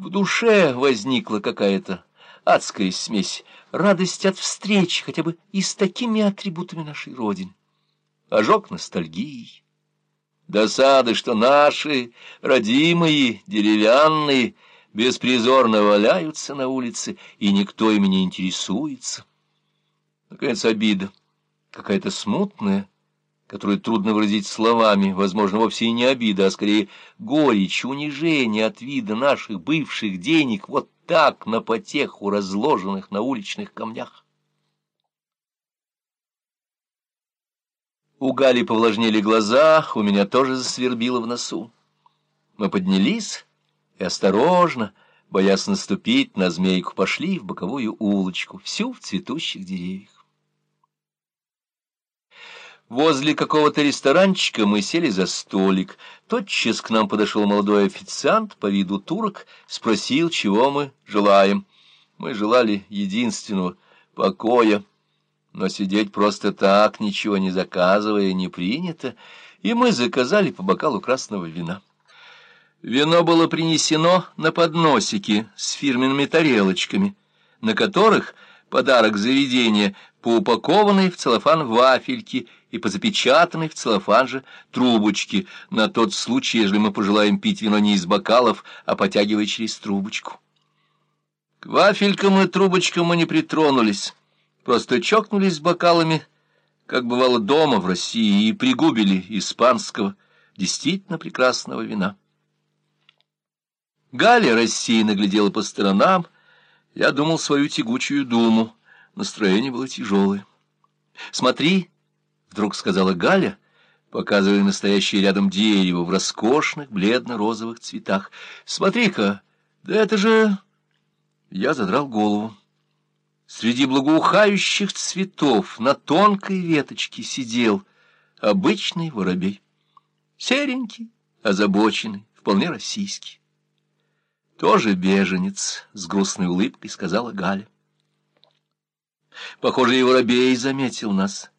В душе возникла какая-то адская смесь, радость от встречи хотя бы и с такими атрибутами нашей Родины. Ожог ностальгии, досады, что наши, родимые, деревянные, беспризорно валяются на улице, и никто ими не интересуется. Наконец, обида, какая-то смутная, которую трудно выразить словами, возможно, вовсе и не обида, а скорее горечь, унижение от вида наших бывших денег вот так на потеху разложенных на уличных камнях. У Гали повлажнели глаза, у меня тоже засвербило в носу. Мы поднялись и осторожно, боясь наступить на змейку, пошли в боковую улочку, всю в цветущих деревьях. Возле какого-то ресторанчика мы сели за столик. Тотчас к нам подошел молодой официант по виду турок, спросил, чего мы желаем. Мы желали единственного — покоя. Но сидеть просто так, ничего не заказывая, не принято, и мы заказали по бокалу красного вина. Вино было принесено на подносике с фирменными тарелочками, на которых подарок заведения по в целлофан вафельке и по запечатанной в целлофан же трубочке, на тот случай, если мы пожелаем пить вино не из бокалов, а потягивая через трубочку. К вафелькам и трубочкам мы не притронулись, просто чокнулись бокалами, как бывало дома в России, и пригубили испанского, действительно прекрасного вина. Галя рассеянно глядела по сторонам, я думал свою тягучую думу, настроение было тяжелое. «Смотри!» Вдруг сказала Галя, показывая настоящее рядом дерево в роскошных бледно-розовых цветах. «Смотри-ка, да это же...» Я задрал голову. Среди благоухающих цветов на тонкой веточке сидел обычный воробей. Серенький, озабоченный, вполне российский. Тоже беженец, с грустной улыбкой сказала Галя. Похоже, и воробей заметил нас.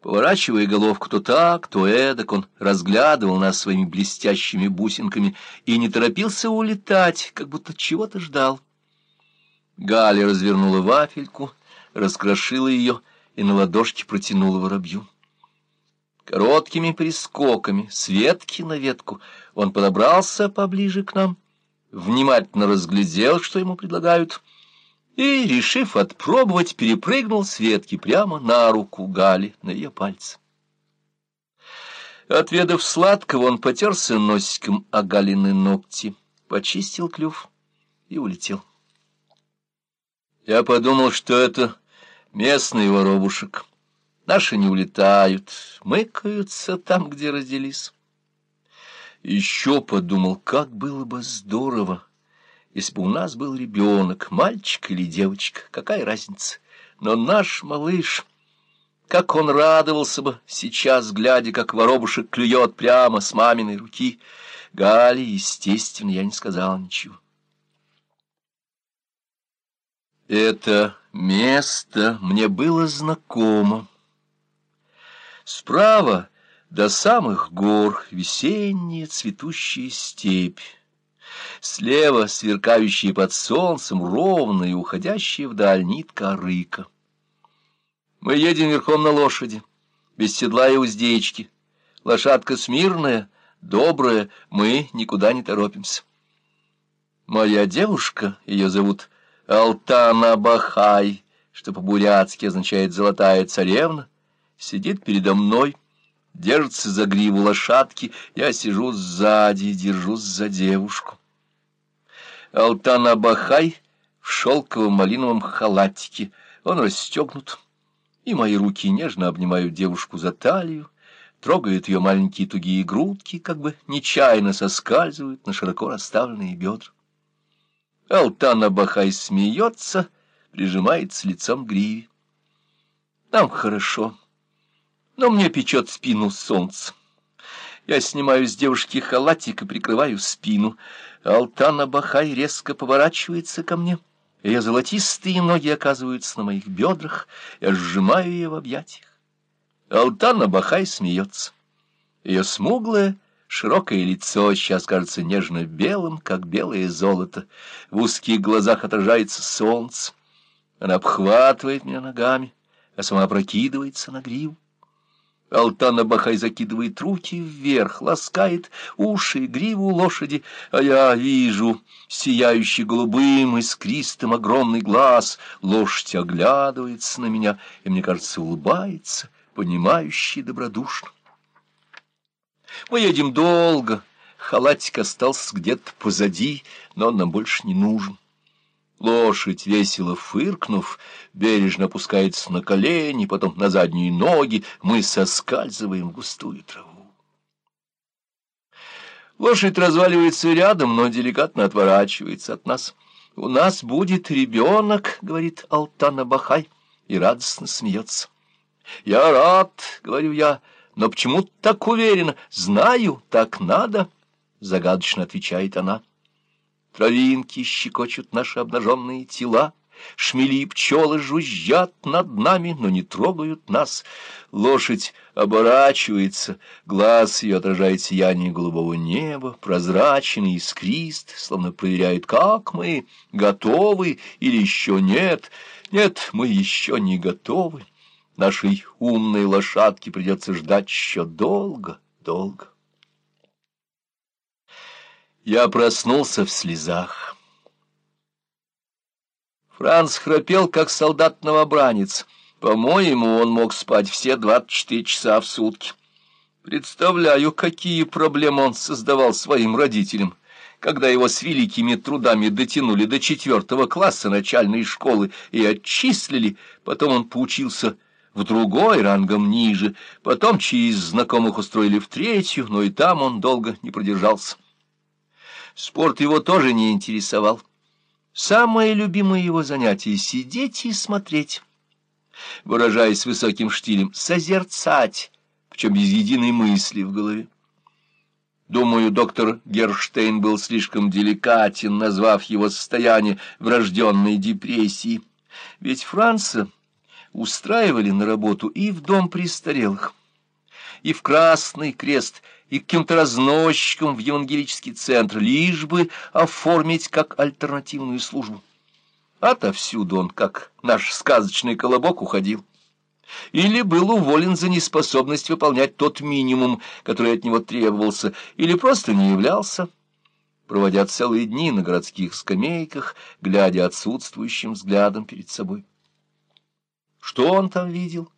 Поворачивая головку то так, то эдак, он разглядывал нас своими блестящими бусинками и не торопился улетать, как будто чего-то ждал. Галя развернула вафельку, раскрошила ее и на ладошке протянула воробью. Короткими прискоками, с ветки на ветку, он подобрался поближе к нам, внимательно разглядел, что ему предлагают — и, решив отпробовать, перепрыгнул с ветки прямо на руку Гали, на ее пальцы. Отведав сладкого, он потерся носиком о Галины ногти, почистил клюв и улетел. Я подумал, что это местный воробушек. Наши не улетают, мыкаются там, где родились. Еще подумал, как было бы здорово, если бы у нас был ребенок, мальчик или девочка, какая разница? Но наш малыш, как он радовался бы сейчас, глядя, как воробушек клюет прямо с маминой руки. Гале, естественно, я не сказал ничего. Это место мне было знакомо. Справа до самых гор весенняя цветущая степь. Слева сверкающая под солнцем ровная и уходящая вдаль нитка рыка. Мы едем верхом на лошади, без седла и уздечки. Лошадка смирная, добрая, мы никуда не торопимся. Моя девушка, ее зовут Алтана Бахай, что по-бурятски означает «золотая царевна», сидит передо мной, держится за гриву лошадки, я сижу сзади, держусь за девушку. Алтана Бахай в шелковом малиновом халатике. Он расстегнут, и мои руки нежно обнимают девушку за талию, трогают ее маленькие тугие грудки, как бы нечаянно соскальзывают на широко расставленные бедра. Алтана Бахай смеется, прижимается лицом к гриве. Нам хорошо, но мне печет спину солнце. Я снимаю с девушки халатик и прикрываю спину. Алтана Бахай резко поворачивается ко мне. Ее золотистые ноги оказываются на моих бедрах. Я сжимаю ее в объятиях. Алтана Бахай смеется. Ее смуглое, Широкое лицо сейчас кажется нежно-белым, как белое золото. В узких глазах отражается солнце. Она обхватывает меня ногами, а сама опрокидывается на гриву. Алтана Бахай закидывает руки вверх, ласкает уши и гриву лошади, а я вижу сияющий голубым искристым огромный глаз. Лошадь оглядывается на меня и, мне кажется, улыбается, понимающий добродушно. Мы едем долго, халатик остался где-то позади, но он нам больше не нужен. Лошадь, весело фыркнув, бережно опускается на колени, потом на задние ноги, мы соскальзываем в густую траву. Лошадь разваливается рядом, но деликатно отворачивается от нас. «У нас будет ребенок», — говорит Алтана Бахай, и радостно смеется. «Я рад», — говорю я, — «но почему так уверенно? Знаю, так надо», — загадочно отвечает она. Травинки щекочут наши обнаженные тела, Шмели и пчелы жужжат над нами, но не трогают нас. Лошадь оборачивается, глаз ее отражает сияние голубого неба, прозрачный, искрист, словно проверяет, как мы, готовы или еще нет. Нет, мы еще не готовы. Нашей умной лошадке придется ждать еще долго, долго. Я проснулся в слезах. Франц храпел, как солдат-новобранец. По-моему, он мог спать все двадцать четыре часа в сутки. Представляю, какие проблемы он создавал своим родителям, когда его с великими трудами дотянули до четвертого класса начальной школы и отчислили, потом он поучился в другой, рангом ниже, потом через знакомых устроили в третью, но и там он долго не продержался. Спорт его тоже не интересовал. Самое любимое его занятие — сидеть и смотреть. Выражаясь высоким штилем, созерцать, причем без единой мысли в голове. Думаю, доктор Герштейн был слишком деликатен, назвав его состояние врожденной депрессии. Ведь Франца устраивали на работу и в дом престарелых, и в Красный Крест — и каким-то разносчиком в евангелический центр, лишь бы оформить как альтернативную службу. Отовсюду он, как наш сказочный колобок, уходил. Или был уволен за неспособность выполнять тот минимум, который от него требовался, или просто не являлся, проводя целые дни на городских скамейках, глядя отсутствующим взглядом перед собой. Что он там видел?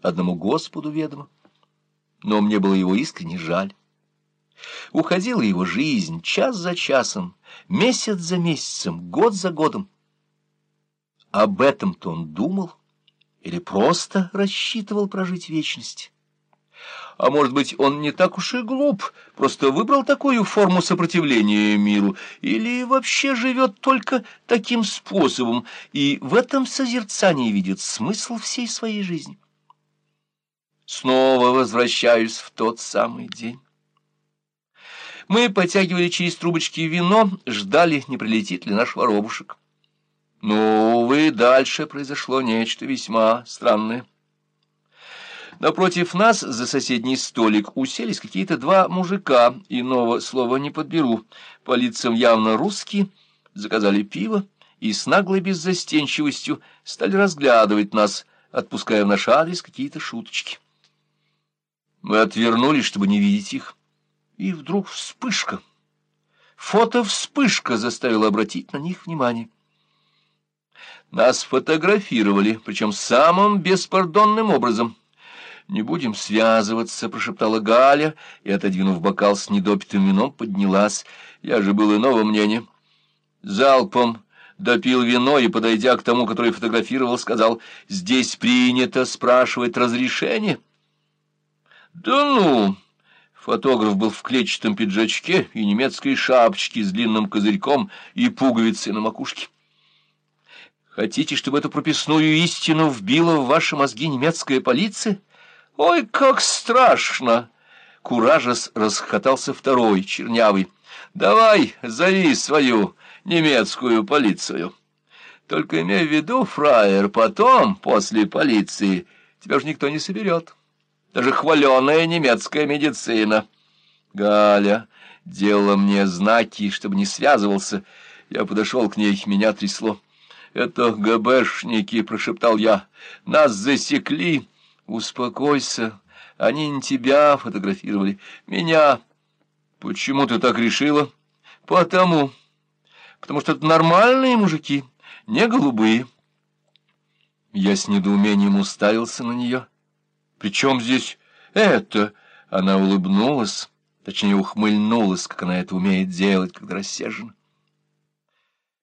Одному Господу ведомо но мне было его искренне жаль. Уходила его жизнь час за часом, месяц за месяцем, год за годом. Об этом-то он думал или просто рассчитывал прожить вечность? А может быть, он не так уж и глуп, просто выбрал такую форму сопротивления миру, или вообще живет только таким способом, и в этом созерцании видит смысл всей своей жизни. Снова возвращаюсь в тот самый день. Мы потягивали через трубочки вино, ждали, не прилетит ли наш воробушек. Но, увы, дальше произошло нечто весьма странное. Напротив нас, за соседний столик, уселись какие-то два мужика, иного слова не подберу, по лицам явно русские, заказали пиво и с наглой беззастенчивостью стали разглядывать нас, отпуская в наш адрес какие-то шуточки. Мы отвернулись, чтобы не видеть их. И вдруг вспышка. Фото-вспышка заставила обратить на них внимание. Нас фотографировали, причем самым беспардонным образом. «Не будем связываться», — прошептала Галя, и, отодвинув бокал с недопитым вином, поднялась. Я же был иного мнения. Залпом допил вино и, подойдя к тому, который фотографировал, сказал, «Здесь принято спрашивать разрешение». «Да ну!» Фотограф был в клетчатом пиджачке и немецкой шапочке с длинным козырьком и пуговицей на макушке. «Хотите, чтобы эту прописную истину вбила в ваши мозги немецкая полиция? Ой, как страшно!» Куражес расхотался второй, чернявый. «Давай, зови свою немецкую полицию. Только имей в виду, фраер, потом, после полиции, тебя же никто не соберет» даже хваленая немецкая медицина. Галя делала мне знаки, чтобы не связывался. Я подошел к ней, меня трясло. «Это ГБшники», — прошептал я. «Нас засекли». «Успокойся, они не тебя фотографировали, меня». «Почему ты так решила?» «Потому. Потому что это нормальные мужики, не голубые». Я с недоумением уставился на нее. «Причем здесь это?» Она улыбнулась, точнее ухмыльнулась, как она это умеет делать, когда рассержена.